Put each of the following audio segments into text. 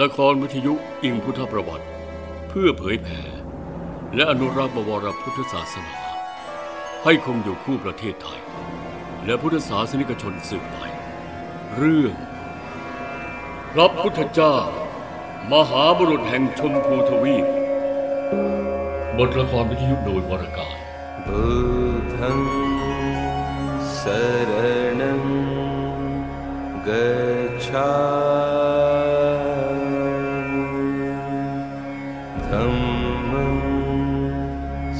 ละครวิทยุอิงพุทธประวัติ เพื่อเผยแผ่และอนุรักษ์บวรพุทธศาสนา ให้คงอยู่คู่ประเทศไทย และพุทธศาสนิกชนสืบไป เรื่องพระพุทธเจ้า มหาบุรุษแห่งชมพูทวีปบทละครวิทยุโดยวรการบูธังสรณังกัา धम्मं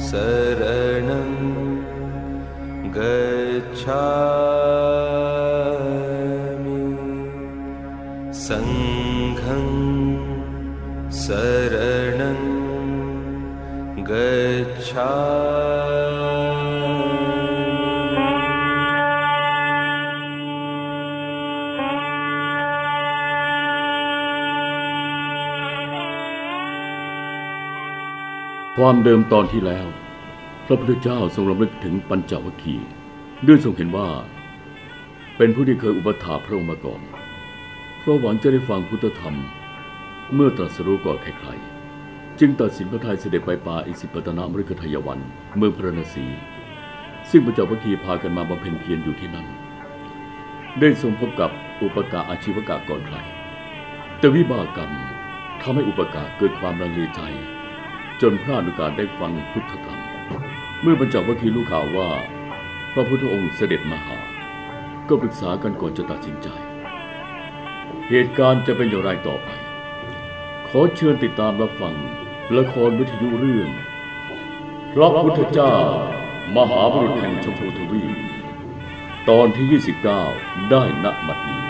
शरणं गच्छामि। सङ्घं शरणं ความเดิมตอนที่แล้ว พระพุทธเจ้าทรงรำลึกถึงปัญจวัคคีย์ด้วยทรงเห็นว่า เป็นผู้ที่เคยอุปถากพระองค์มาก่อน เพราะหวังจะได้ฟังพุทธธรรม เมื่อตรัสรู้ก่อนใครๆ จึงตัดสินพระทัยเสด็จไปป่าอิสิปตนามฤคทายวันเมืองพระนศีซึ่งปัญจวัคคีย์พากันมาบำเพ็ญเพียรอยู่ที่นั่น ได้ทรงพบกับอุปกาอาชีวกะก่อนใครแต่วิบากกรรมทำให้อุปกาเกิดความรังเลใจ จนพลาดโอกาสได้ฟังพุทธธรรม เมื่อบรรจบวัคคีรู้ข่าวว่า พระพุทธองค์เสด็จมาหา ก็ปรึกษากันก่อนจะตัดสินใจ เหตุการณ์จะเป็นอย่างไรต่อไป ขอเชิญติดตามรับฟังละครวิทยุเรื่องพระพุทธเจ้ามหาบุรุษแห่งชมพูทวีตอนที่ 29 ได้ณบัดนี้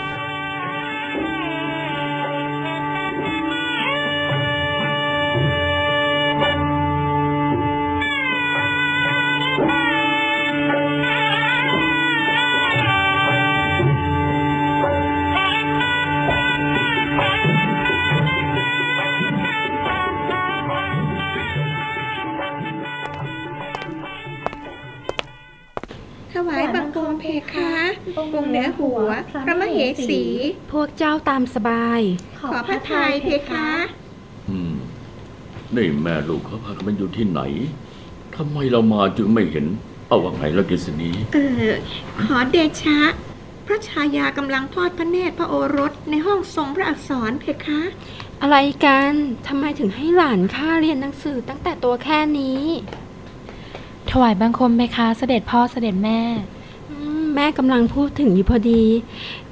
เหสี พวกเจ้าตามสบาย ขอพระทัยเพคะ อืม นี่แม่ลูกเขาพากันมาอยู่ที่ไหนทำไมเรามาจึงไม่เห็น เอาว่าไงละกิษณีเออ ขอเดชะ พระชายากำลังทอดพระเนตรพระโอรสในห้องทรงพระอักษรเพคะ อะไรกันทำไมถึงให้หลานข้าเรียนหนังสือตั้งแต่ตัวแค่นี้ ถวายบังคมไหมคะ เสด็จพ่อเสด็จแม่อืมแม่กำลังพูดถึงอยู่พอดี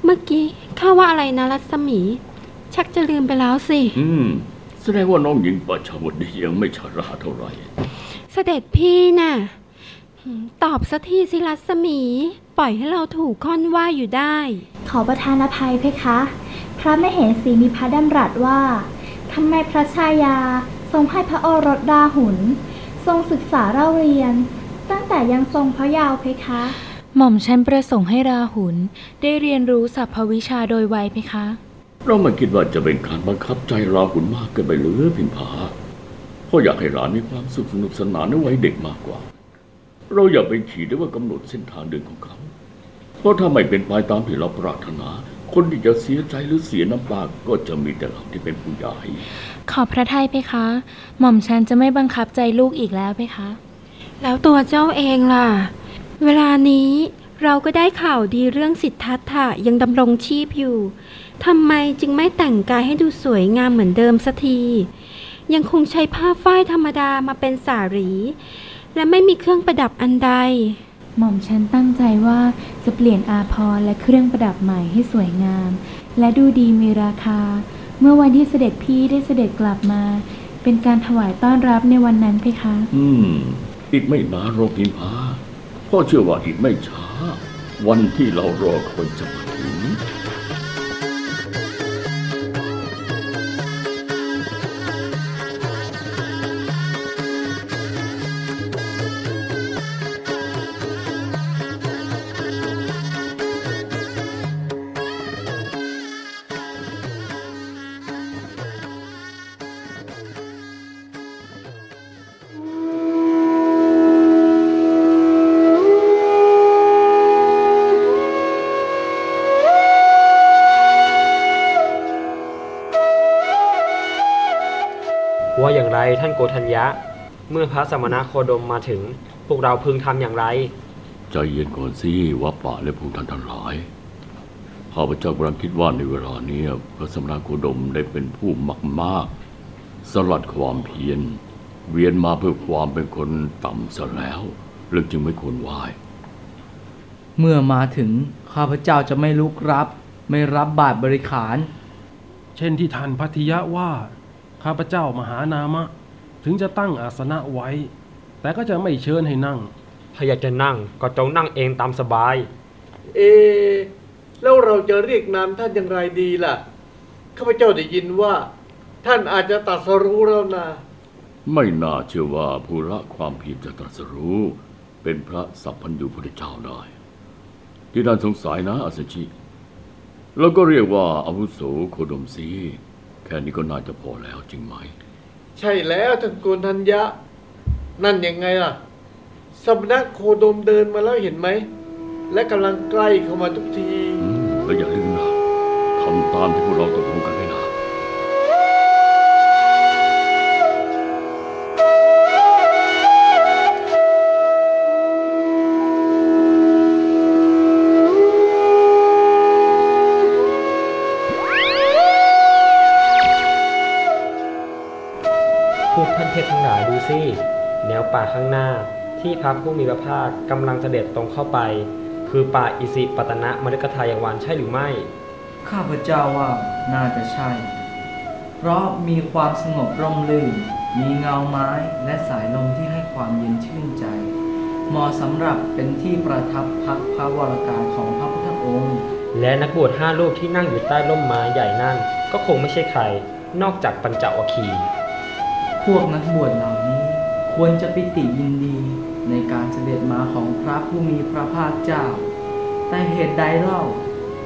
เมื่อกี้ข้าว่าอะไรนะรัศมี ชักจะลืมไปแล้วสิ อืมแสดงว่าน้องหญิงประชาวดียังไม่ฉลาดเท่าไหร่เสด็จพี่น่ะหืมตอบสักทีสิรัศมี ปล่อยให้เราถูกค้อนว่าอยู่ได้ ขอประทานอภัยเพคะ พระมเหสีมีพระดำรัสว่าทำไมพระชายาทรงให้พระโอรสดาหุน ทรงศึกษาเล่าเรียน ตั้งแต่ยังทรงพระเยาว์เพคะ หม่อมฉันประสงค์ให้ราหุลได้เรียนรู้สัพพวิชาโดยไวไหมคะ เราไม่คิดว่าจะเป็นการบังคับใจเราขุนมากเกินไปหรือพิมพาเพราะอยากให้หลานมีความสุขสนุกสนานในวัยเด็กมากกว่า เราอย่าไปขีดด้วยว่ากำหนดเส้นทางเดินของเขา เพราะถ้าไม่เป็นไปตามที่เราปรารถนา คนที่จะเสียใจหรือเสียน้ำตาก็จะมีแต่เราที่เป็นผู้ใหญ่ขอบพระทัยเพคะ หม่อมฉันจะไม่บังคับใจลูกอีกแล้วเพคะ แล้วตัวเจ้าเองล่ะ เวลานี้เราก็ได้ข่าวดีเรื่องสิทธัตถะยังดำรงชีพอยู่ ทำไมจึงไม่แต่งกายให้ดูสวยงามเหมือนเดิมสักที ยังคงใช้ผ้าฝ้ายธรรมดามาเป็นสารี และไม่มีเครื่องประดับอันใด หม่อมฉันตั้งใจว่าจะเปลี่ยนอาภรณ์และเครื่องประดับใหม่ให้สวยงาม และดูดีมีราคา เมื่อวันที่เสด็จพี่ได้เสด็จกลับมา เป็นการถวายต้อนรับในวันนั้นเพคะ อืม อีกไม่นานโรพิมพา พ่อเชื่อว่าอีกไม่ช้า วันที่เรารอคอยจะมาถึง ท่านโกธัญญะ เมื่อพระสมณโคดมมาถึง พวกเราพึงทำอย่างไร ใจเย็นก่อนสิว่าป่าและผู้ท่านทั้งหลายข้าพเจ้ากำลังคิดว่าในเวลาเนี้ยพระสมณโคดมได้เป็นผู้มักมากสลัดความเพียรเวียนมาเพื่อความเป็นคนต่ำซะแล้วเรื่องจึงไม่ควรไหว้เมื่อมาถึงข้าพเจ้าจะไม่ลุกรับ ไม่รับบาตรบริขาร เช่นที่ท่านพัทยะว่า ข้าพเจ้ามหานามะ ถึงจะตั้งอาสนะไว้ แต่ก็จะไม่เชิญให้นั่ง ถ้าอยากจะนั่งก็จงนั่งเองตามสบาย เอ แล้วเราจะเรียกนามท่านอย่างไรดีล่ะ ข้าพเจ้าได้ยินว่า ท่านอาจจะตรัสรู้แล้วนะ ไม่น่าเชื่อว่าผู้ละความเพียรจะตรัสรู้ เป็นพระสัพพัญญูพุทธเจ้าได้ ที่ท่านสงสัยนะอัสสชิ แล้วก็เรียกว่าอาวุโสโคดมซีแค่นี้ก็น่าจะพอแล้วจริงไหม ใช่แล้วท่านโกนทัญญะ นั่นยังไงล่ะสำนักโคดมเดินมาแล้วเห็นไหม และกำลังใกล้เข้ามาทุกที อืมแล้วอย่าลืมนะทำตามที่พวกเราตกลงกัน ที่พระผู้มีพระภาคกำลังเสด็จตรงเข้าไป คือป่าอิสิปตนะมฤคทายวันใช่หรือไม่ ข้าพเจ้าว่าน่าจะใช่ เพราะมีความสงบร่มรื่น มีเงาไม้และสายลมที่ให้ความเย็นชื่นใจ เหมาะสำหรับเป็นที่ประทับพักพระวรากายของพระพุทธองค์ และนักบวชห้ารูปที่นั่งอยู่ใต้ร่มไม้ใหญ่นั่น ก็คงไม่ใช่ใคร นอกจากปัญจวัคคีย์พวกนักบวชเหล่านี้ควรจะปิติยินดี ในการเสด็จมาของพระผู้มีพระภาคเจ้า แต่เหตุใดเล่า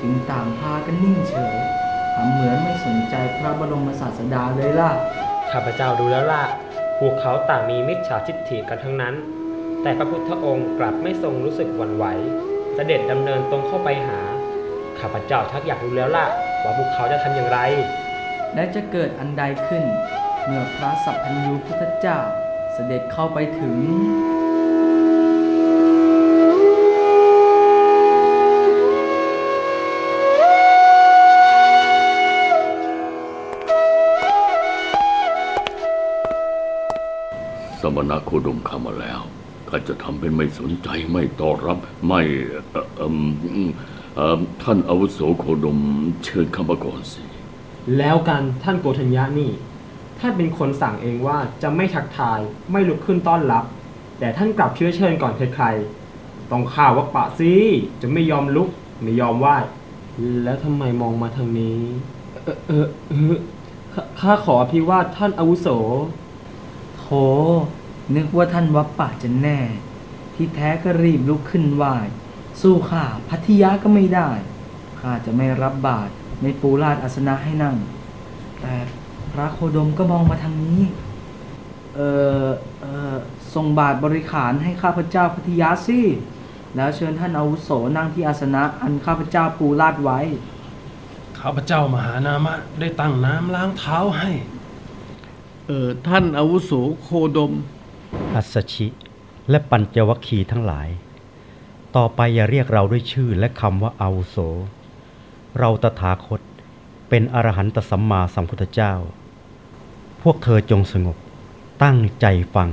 จึงต่างพากันนิ่งเฉยทำเหมือนไม่สนใจพระบรมศาสดาเลยล่ะ ข้าพเจ้าดูแล้วล่ะ พวกเขาต่างมีมิจฉาทิฏฐิกันทั้งนั้น แต่พระพุทธองค์กลับไม่ทรงรู้สึกหวั่นไหว เสด็จดำเนินตรงเข้าไปหา ข้าพเจ้าชักอยากรู้แล้วล่ะ ว่าพวกเขาจะทำอย่างไร และจะเกิดอันใดขึ้น เมื่อพระสัพพัญญูพุทธเจ้าเสด็จเข้าไปถึง มณโคดมเข้ามาแล้วข้าจะทำเป็นไม่สนใจไม่ต้อนรับไม่เอ่อเอิ่มท่านอาวุโสโคดมเชิญเข้ามาก่อนสิ แล้วกันท่านโกธัญญานี่ ท่านเป็นคนสั่งเองว่าจะไม่ทักทายไม่ลุกขึ้นต้อนรับ แต่ท่านกลับเชื้อเชิญก่อนใครๆต้องข่าวว่าปะสิจะไม่ยอมลุกไม่ยอมไหวแล้วทำไมมองมาทางนี้ เออเออเออข้าข้าขออภิวาทท่านอาวุโส โธ่นึกว่าท่านวัปปะจะแน่ ที่แท้ก็รีบลุกขึ้นไหว้สู้ข้าพัทยาก็ไม่ได้ข้าจะไม่รับบาตรไม่ปูลาดอาสนะให้นั่ง แต่พระโคดมก็มองมาทางนี้ เออเออส่งบาตรบริขารให้ข้าพเจ้าพัทยาสิ แล้วเชิญท่านอาวุโสนั่งที่อาสนะอันข้าพเจ้าปูลาดไว้ ข้าพเจ้ามหานามะได้ตั้งน้ำล้างเท้าให้ เออท่านอาวุโสโคดม อัสชิ และปัญจวัคคีย์ทั้งหลาย ต่อไปอย่าเรียกเราด้วยชื่อและคำว่าอาวุโส เราตถาคตเป็นอรหันตสัมมาสัมพุทธเจ้า พวกเธอจงสงบตั้งใจฟัง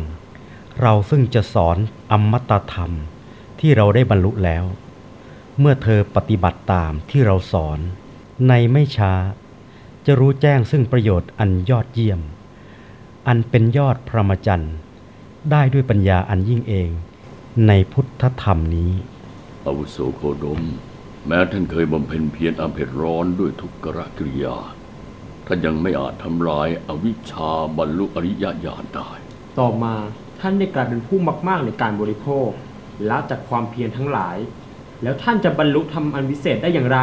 เราซึ่งจะสอนอมตะธรรมที่เราได้บรรลุแล้ว เมื่อเธอปฏิบัติตามที่เราสอน ในไม่ช้า จะรู้แจ้งซึ่งประโยชน์อันยอดเยี่ยม อันเป็นยอดพรหมจรรย์ได้ด้วยปัญญาอันยิ่งเอง ในพุทธธรรมนี้อาวุโสโคดม แม้ท่านเคยบำเพ็ญเพียรอันเผ็ดร้อนด้วยทุกขกิริยาท่านยังไม่อาจทำลายอาวิชชาบรรลุอริยญาณได้ ต่อมาท่านได้กลายเป็นผู้มาก ๆ ในการบริโภคละจากความเพียรทั้งหลาย แล้วท่านจะบรรลุธรรมอันวิเศษได้อย่างไร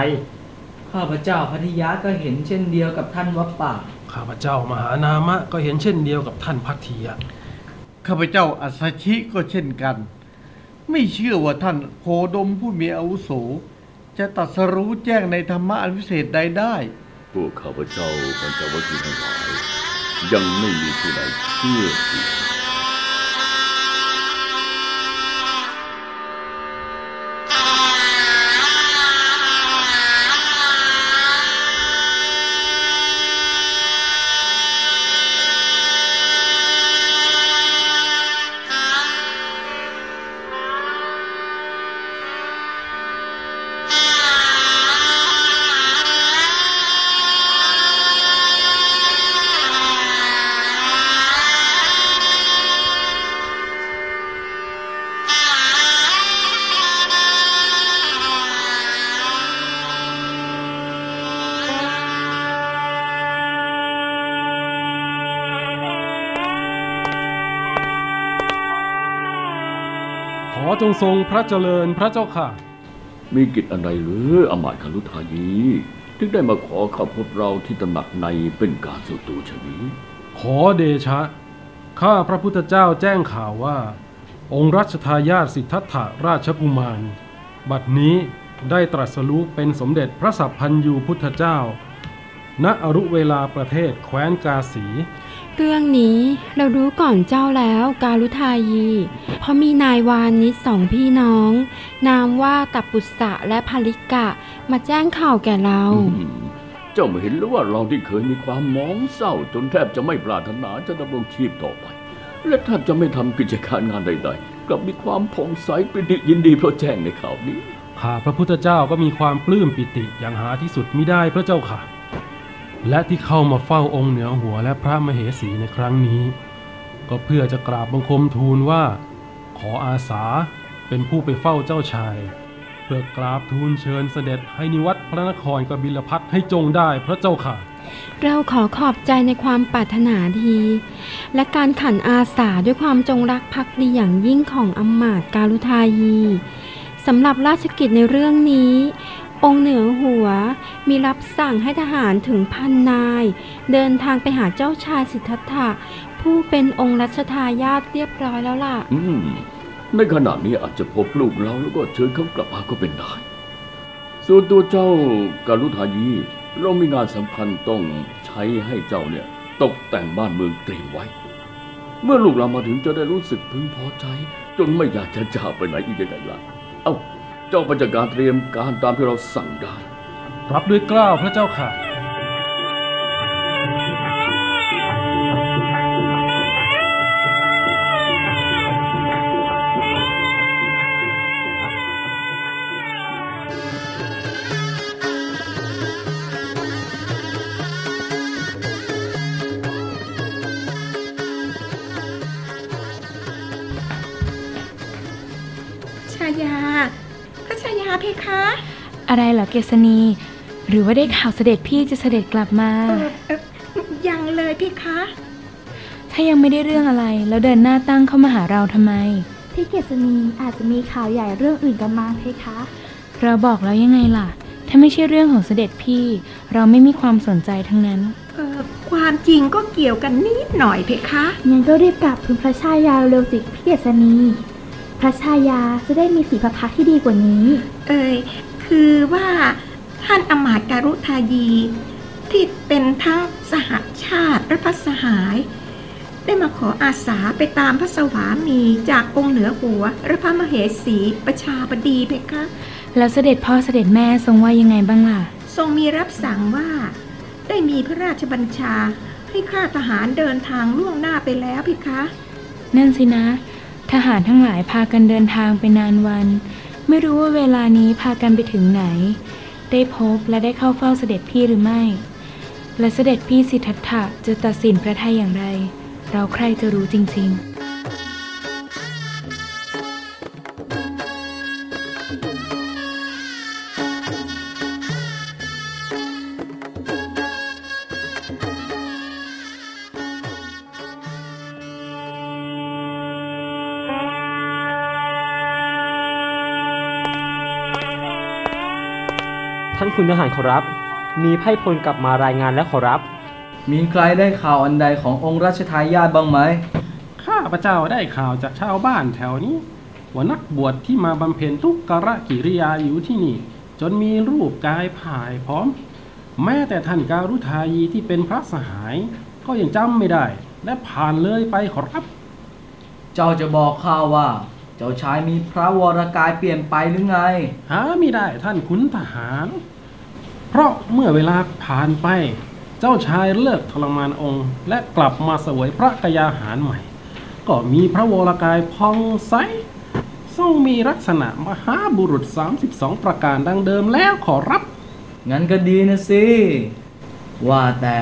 ข้าพเจ้าพัทยาก็เห็นเช่นเดียวกับท่านวัปปะ ข้าพเจ้ามหานามะก็เห็นเช่นเดียวกับท่านพัทธียะข้าพเจ้าอัสสชิก็เช่นกัน ไม่เชื่อว่าท่านโคดมผู้มีอาวุโส จะตรัสรู้แจ้งในธรรมะอันวิเศษใดได้ พวกข้าพเจ้าปัญจวัคคีย์ทั้งหลายขยังไม่มีผู้ใดเชื่อถือ จงทรงพระเจริญพระเจ้าค่ะ มีกิจอะไรหรืออำมาตย์คารุทายีถึงได้มาขอเข้าพบเราที่ตำหนักในเป็นการส่วนตัวชนี้ ขอเดชะ ข้าพระพุทธเจ้าแจ้งข่าวว่า องค์รัชทายาทสิทธัตถะราชกุมาร บัดนี้ได้ตรัสรู้เป็นสมเด็จพระสัพพันยูพุทธเจ้า ณอรุเวลาประเทศแคว้นกาสี เรื่องนี้เรารู้ก่อนเจ้าแล้วการุทายี เพราะมีนายวานิชสองพี่น้อง นามว่าตับปุษะและภริกะมาแจ้งข่าวแก่เราอืมเจ้าไม่เห็นหรือว่าเราที่เคยมีความหมองเศร้าจนแทบจะไม่ปรารถนาจะดำรงชีพต่อไป และแทบจะไม่ทำกิจการงานใด ๆ กลับมีความผ่องใสปิติยินดีเพราะแจ้งในข่าวนี้ข้าพระพุทธเจ้าก็มีความปลื้มปิติอย่างหาที่สุดมิได้พระเจ้าค่ะ และที่เข้ามาเฝ้าองค์เหนือหัวและพระมเหสีในครั้งนี้ ก็เพื่อจะกราบบังคมทูลว่า ขออาสาเป็นผู้ไปเฝ้าเจ้าชาย เพื่อกราบทูลเชิญเสด็จให้นิวัตพระนครกบิลพัทให้จงได้พระเจ้าค่ะ เราขอขอบใจในความปรารถนาดี และการขันอาสาด้วยความจงรักภักดีอย่างยิ่งของอำมาตการุทายีสำหรับราชกิจในเรื่องนี้ องค์เหนือหัวมีรับสั่งให้ทหารถึงพันนาย เดินทางไปหาเจ้าชายสิทธัตถะผู้เป็นองค์รัชทายาทเรียบร้อยแล้วล่ะ อืม ในขณะนี้อาจจะพบลูกเราแล้วก็เชิญเขากลับมาก็เป็นได้ ส่วนตัวเจ้าการุทายีเรามีงานสำคัญต้องใช้ให้เจ้าเนี่ย ตกแต่งบ้านเมืองเตรียมไว้ เมื่อลูกเรามาถึงจะได้รู้สึกพึงพอใจ จนไม่อยากจะจากไปไหนอีกยังไงล่ะ เอ้าเจ้าไปจัดการเตรียมการตามที่เราสั่งได้รับด้วยเกล้าวพระเจ้าค่ะ ชายาพระชา ยาเพคะ อะไรเหรอเกษณี หรือว่าได้ข่าวเสด็จพี่จะเสด็จกลับมาเออเออยังเลยเพคะ ถ้ายังไม่ได้เรื่องอะไร แล้วเดินหน้าตั้งเข้ามาหาเราทำไม พี่เกษณีอาจจะมีข่าวใหญ่เรื่องอื่นกันมาเพคะ เราบอกแล้วยังไงล่ะ ถ้าไม่ใช่เรื่องของเสด็จพี่ เราไม่มีความสนใจทั้งนั้นเออความจริงก็เกี่ยวกันนิดหน่อยเพคะงั้นก็รีบกลับทูลพระชายาเร็วๆสิพี่เกษณี พระชายาจะได้มีสีพระพักตร์ที่ดีกว่านี้ เอ่ยคือว่าท่านอำมาตย์การุทายี ที่เป็นทั้งสหชาติและพระสหาย ได้มาขออาสาไปตามพระสวามีจากองค์เหนือหัวและพระมเหสีประชาบดีเพคะ แล้วเสด็จพ่อเสด็จแม่ทรงว่ายังไงบ้างล่ะ ทรงมีรับสั่งว่า ได้มีพระราชบัญชาให้ข้าทหารเดินทางล่วงหน้าไปแล้วเพคะ นั่นสินะ ทหารทั้งหลายพากันเดินทางไปนานวัน ไม่รู้ว่าเวลานี้พากันไปถึงไหน ได้พบและได้เข้าเฝ้าเสด็จพี่หรือไม่ และเสด็จพี่สิทธัตถะจะตัดสินพระทัยอย่างไร เราใครจะรู้จริง ๆ ท่านคุณทหารขอรับ มีไพร่พลกลับมารายงานแล้วขอรับ มีใครได้ข่าวอันใดขององค์รัชทายาทบ้างไหม ข้าพระเจ้าได้ข่าวจากชาวบ้านแถวนี้ ว่านักบวชที่มาบำเพ็ญทุกขกิริยาอยู่ที่นี่ จนมีรูปกายผายพร้อม แม้แต่ท่านการุทายีที่เป็นพระสหาย ก็ยังจำไม่ได้ และผ่านเลยไปขอรับ เจ้าจะบอกข้าว่า เจ้าชายมีพระวรกายเปลี่ยนไปหรือไง หาไม่ได้ท่านขุนทหาร เพราะเมื่อเวลาผ่านไป เจ้าชายเลิกทรมานองค์ และกลับมาเสวยพระกยาหารใหม่ ก็มีพระวรกายพองใสทรงมีลักษณะมหาบุรุษ 32 ประการดังเดิมแล้วขอรับ งั้นก็ดีนะสิ ว่าแต่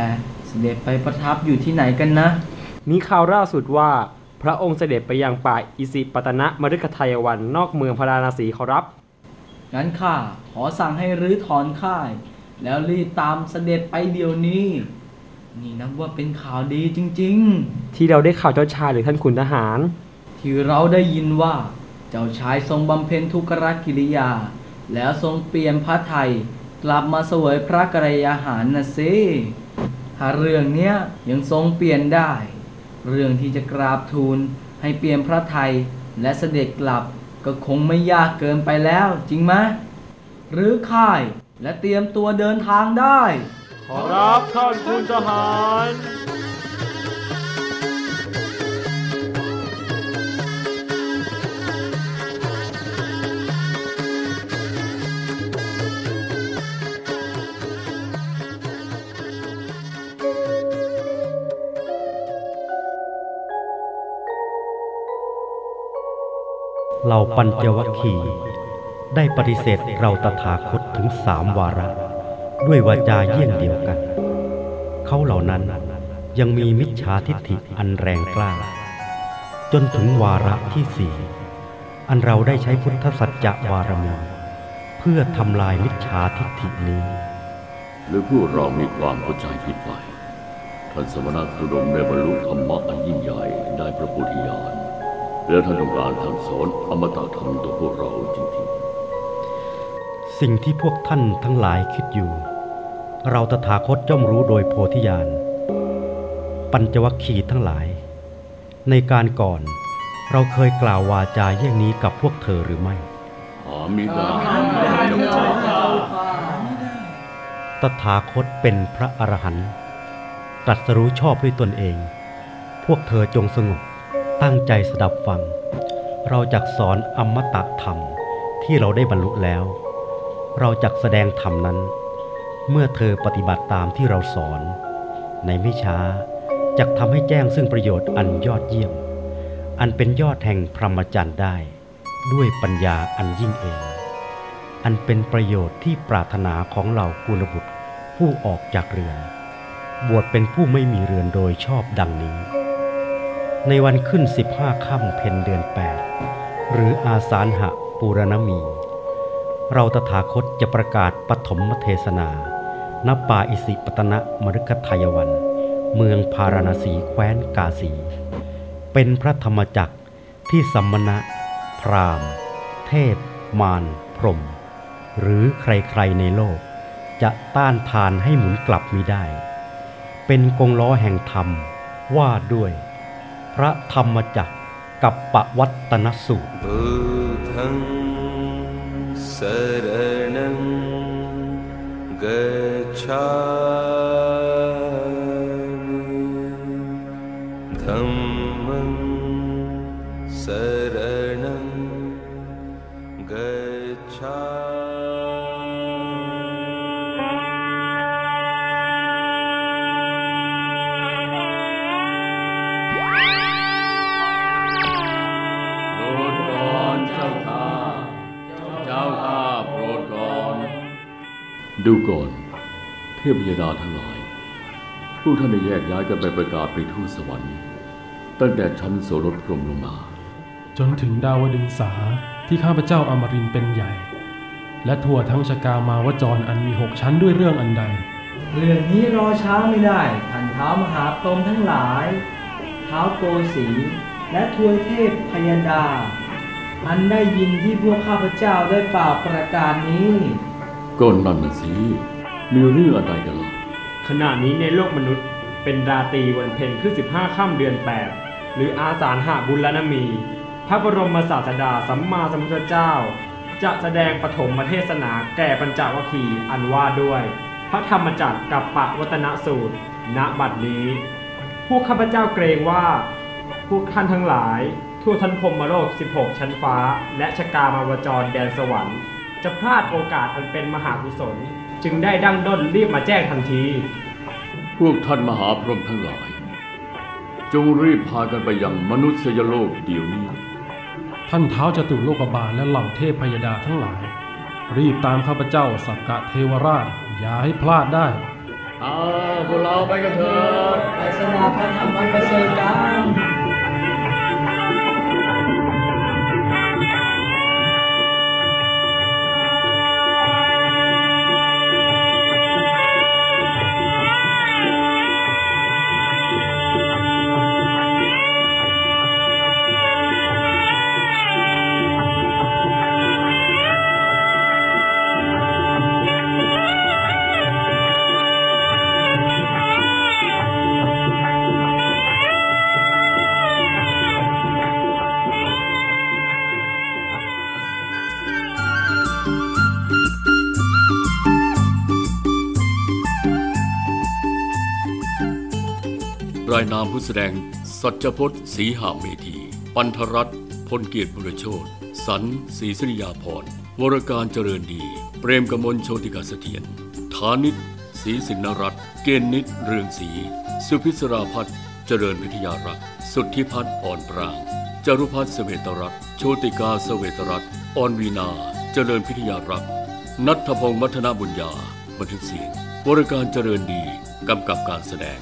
เสด็จไปประทับอยู่ที่ไหนกันนะ มีข่าวล่าสุดว่า พระองค์เสด็จไปยังป่าอิสิปตนะมฤคทายวันนอกเมืองพาราณสีขอรับ งั้นข้าขอสั่งให้รื้อถอนค่าย แล้วรีบตามเสด็จไปเดี๋ยวนี้ นี่นับว่าเป็นข่าวดีจริงที่เราได้ข่าวเจ้าชายหรือท่านขุนทหารๆที่เราได้ยินว่า เจ้าชายทรงบำเพ็ญทุกรกิริยา แล้วทรงเปลี่ยนพระไทยกลับมาเสวยพระกรยาหารนะสิถ้าเรื่องเนี้ยยังทรงเปลี่ยนได้ เรื่องที่จะกราบทูลให้เปลี่ยนพระไทยและเสด็จกลับก็คงไม่ยากเกินไปแล้ว จริงไหมหรือค่ายและเตรียมตัวเดินทางได้ ขอรับท่านคุณทหาร เหล่าปัญจวัคคีย์ได้ปฏิเสธเราตถาคตถึงสามวาระ ด้วยวาจาเยี่ยงเดียวกัน เขาเหล่านั้นยังมีมิจฉาทิฏฐิอันแรงกล้า จนถึงวาระที่สี่อันเราได้ใช้พุทธสัจจะวารมีเพื่อทำลายมิจฉาทิฏฐินี้ หรือพวกเรามีความเข้าใจผิดไปท่านสมณะโคดมได้บรรลุธรรมะอันยิ่งใหญ่ได้พระโพธิญาณ และท่านต้องการสั่งสอนอมตะธรรมต่อพวกเราจริงสิ่งที่พวกท่านทั้งหลายคิดอยู่ เราตถาคตย่อมรู้โดยโพธิญาณ ปัญจวัคคีย์ทั้งหลาย ในการก่อนเราเคยกล่าววาจาเยี่ยงนี้กับพวกเธอหรือไม่ๆหามิได้ตถาคตเป็นพระอรหันต์ตรัสรู้ชอบด้วยตนเอง พวกเธอจงสงบ ตั้งใจสดับฟัง เราจักสอนอมตะธรรมที่เราได้บรรลุแล้ว เราจักแสดงธรรมนั้น เมื่อเธอปฏิบัติตามที่เราสอน ในไม่ช้าจักทำให้แจ้งซึ่งประโยชน์อันยอดเยี่ยม อันเป็นยอดแห่งพรหมจรรย์ได้ ด้วยปัญญาอันยิ่งเอง อันเป็นประโยชน์ที่ปรารถนาของเรากุลบุตรผู้ออกจากเรือน บวชเป็นผู้ไม่มีเรือนโดยชอบดังนี้ ในวันขึ้นสิบห้าค่ำเพ็ญเดือนแปดหรืออาสาหะปูรณมี เราตถาคตจะประกาศปฐมเทศนาณป่าอิสิปตนะมฤคทายวัน เมืองพาราณสีแคว้นกาสี เป็นพระธรรมจักรที่สัมมณะ พราหมณ์ เทพ มาร พรหมหรือใครๆในโลก จะต้านทานให้หมุนกลับมิได้ เป็นกงล้อแห่งธรรมว่าด้วย พระธรรมจักรกับปวัตตนสูตรสา ดูก่อน เทพยดาทั้งหลายพวกท่านได้แยกย้ายกันไปประกาศไปทั่วสวรรค์ ตั้งแต่ชั้นโสรถพรหมลงมา จนถึงดาวดึงสาที่ข้าพเจ้าอมรินทร์เป็นใหญ่ และทั่วทั้งชกามาวจรอันมีหกชั้นด้วยเรื่องอันใด เรื่องนี้รอช้าไม่ได้ท่านเท้ามหาพรหมทั้งหลายเท้าโกสีและทวยเทพพยดาอันได้ยินที่พวกข้าพเจ้าได้กล่าวประกาศนี้ ก็นั่นสิ มีเรื่องอะไรกันล่ะขณะนี้ในโลกมนุษย์เป็นราตรีวันเพ็ญขึ้น15 ค่ำเดือน 8 หรืออาสาหาบุญนมี พระบรมศาสดาสัมมาสัมพุทธเจ้า จะแสดงปฐมเทศนาแก่ปัญจวัคคีย์อันว่าด้วย พระธรรมจักรกับปะวัตนสูตร ณ บัดนี้ พวกข้าพเจ้าเกรงว่า พวกท่านทั้งหลาย ทั่วทันพรมโลก 16 ชั้นฟ้า และชกามาวจรแดนสวรรค์ จะพลาดโอกาสอันเป็นมหากุศล จึงได้ดั้งด้นรีบมาแจ้งทันที พวกท่านมหาพรหมทั้งหลาย จงรีบพากันไปยังมนุษยโลกเดี๋ยวนี้ ท่านเท้าวจตุโลกบาลและเหล่าเทพพยดาทั้งหลาย รีบตามข้าพเจ้าสักกะเทวราช อย่าให้พลาดได้อ้าวพวกเราไปกันเถิดไปสนาพระธรรมประเสริฐกัน นามผู้แสดง สัจพจน์ศรีหาเมธี ปันธรัตน์พลเกียรติบุรโชตสันศรีสริยาพรวรการเจริญดี เปรมกมลโชติกาเสถียรฐานิตศรีสินนรัตน์เกณฑ์นิตเรืองศรีสุพิศราพัฒน์เจริญวิทยารักษ์สุทธิพัฒน์อ่อนปราง จรุพัฒน์เสเวตรัตน์โชติกาเสเวตรัตน์อ่อนวีนาเจริญพิทยารักษ์นัทพงศ์มัทนาบุญญาบันทึกเสียงวรการเจริญดี กำกับการแสดง